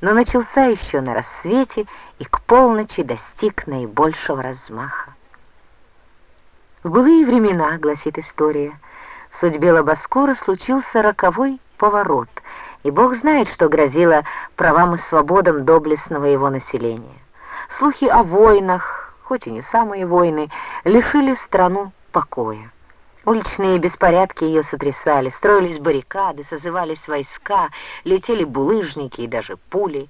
но начался еще на рассвете и к полночи достиг наибольшего размаха. В былые времена, гласит история, в судьбе Лобоскора случился роковой поворот, и Бог знает, что грозило правам и свободам доблестного его населения. Слухи о войнах, хоть и не самые войны, лишили страну покоя. Уличные беспорядки ее сотрясали, строились баррикады, созывались войска, летели булыжники и даже пули.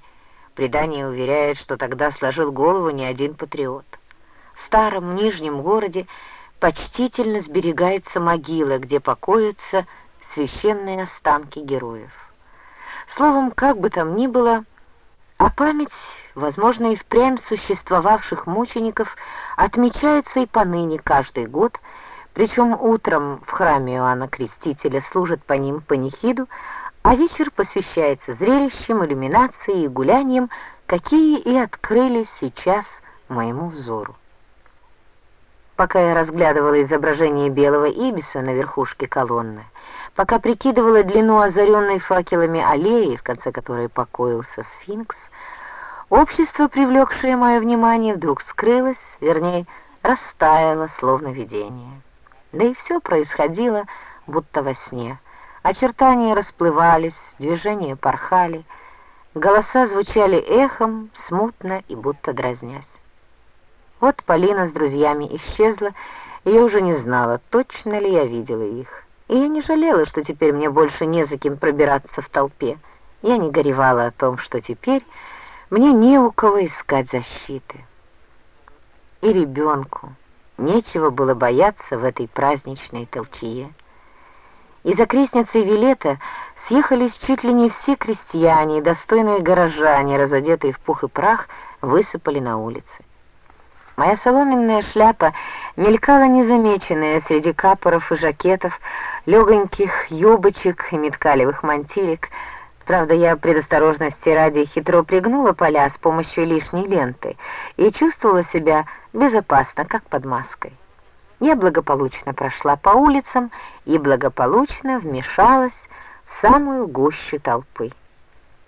Предание уверяет, что тогда сложил голову не один патриот. В старом Нижнем городе почтительно сберегается могила, где покоятся священные останки героев. Словом, как бы там ни было, а память, возможно, и впрямь существовавших мучеников отмечается и поныне каждый год, причем утром в храме Иоанна Крестителя служат по ним панихиду, а вечер посвящается зрелищам, иллюминации и гуляниям, какие и открылись сейчас моему взору. Пока я разглядывала изображение белого ибиса на верхушке колонны, пока прикидывала длину озаренной факелами аллеи, в конце которой покоился сфинкс, общество, привлекшее мое внимание, вдруг скрылось, вернее, растаяло, словно видение. Да и все происходило, будто во сне. Очертания расплывались, движения порхали, голоса звучали эхом, смутно и будто дразнясь. Вот Полина с друзьями исчезла, и я уже не знала, точно ли я видела их. И я не жалела, что теперь мне больше не за кем пробираться в толпе. Я не горевала о том, что теперь мне не у кого искать защиты. И ребенку, Нечего было бояться в этой праздничной толчье. Из окрестницы Вилета съехались чуть ли не все крестьяне, достойные горожане, разодетые в пух и прах, высыпали на улицы. Моя соломенная шляпа мелькала незамеченная среди капоров и жакетов, легоньких юбочек и меткалевых мантилек, Правда, я предосторожности ради хитро пригнула поля с помощью лишней ленты и чувствовала себя безопасно, как под маской. Я благополучно прошла по улицам и благополучно вмешалась в самую гущу толпы.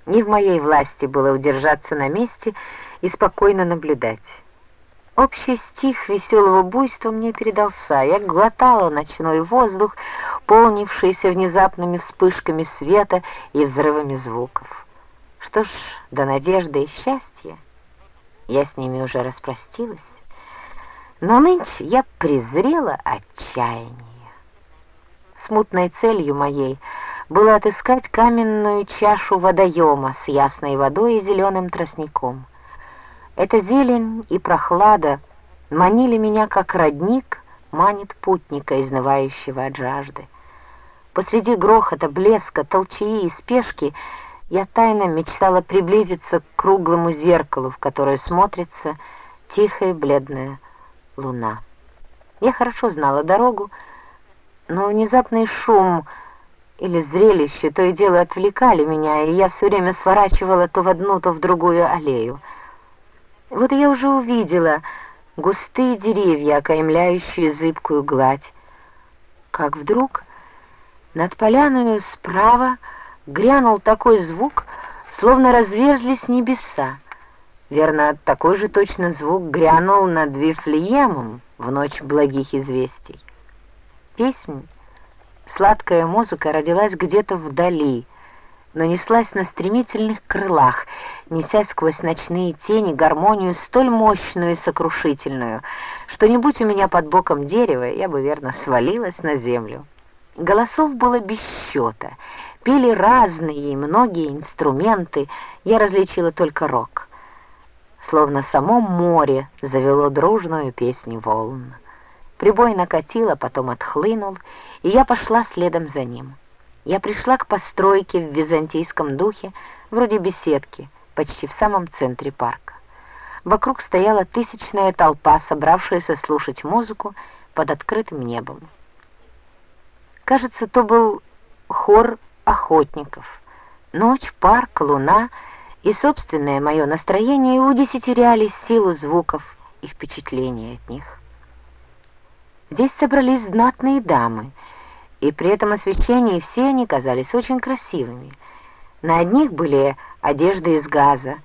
Не в моей власти было удержаться на месте и спокойно наблюдать. Общий стих веселого буйства мне передался. Я глотала ночной воздух, полнившийся внезапными вспышками света и взрывами звуков. Что ж, до надежды и счастья. Я с ними уже распростилась. Но нынче я презрела отчаяние. Смутной целью моей было отыскать каменную чашу водоема с ясной водой и зеленым тростником. Эта зелень и прохлада манили меня, как родник манит путника, изнывающего от жажды. Посреди грохота, блеска, толчаи и спешки я тайно мечтала приблизиться к круглому зеркалу, в которое смотрится тихая бледная луна. Я хорошо знала дорогу, но внезапный шум или зрелище то и дело отвлекали меня, и я все время сворачивала то в одну, то в другую аллею. Вот я уже увидела густые деревья, окаймляющие зыбкую гладь. Как вдруг над поляной справа грянул такой звук, словно разверзлись небеса. Верно, такой же точно звук грянул над Вифлеемом в ночь благих известий. Песнь, сладкая музыка родилась где-то вдали, но неслась на стремительных крылах, неся сквозь ночные тени гармонию столь мощную и сокрушительную, что не будь у меня под боком дерева, я бы, верно, свалилась на землю. Голосов было без счета, пели разные и многие инструменты, я различила только рок. Словно само море завело дружную песню волн. Прибой накатило, потом отхлынул, и я пошла следом за ним я пришла к постройке в византийском духе, вроде беседки, почти в самом центре парка. Вокруг стояла тысячная толпа, собравшаяся слушать музыку под открытым небом. Кажется, то был хор охотников. Ночь, парк, луна и собственное мое настроение удесятеряли силу звуков и впечатления от них. Здесь собрались знатные дамы — и при этом освещении все они казались очень красивыми. На одних были одежды из газа,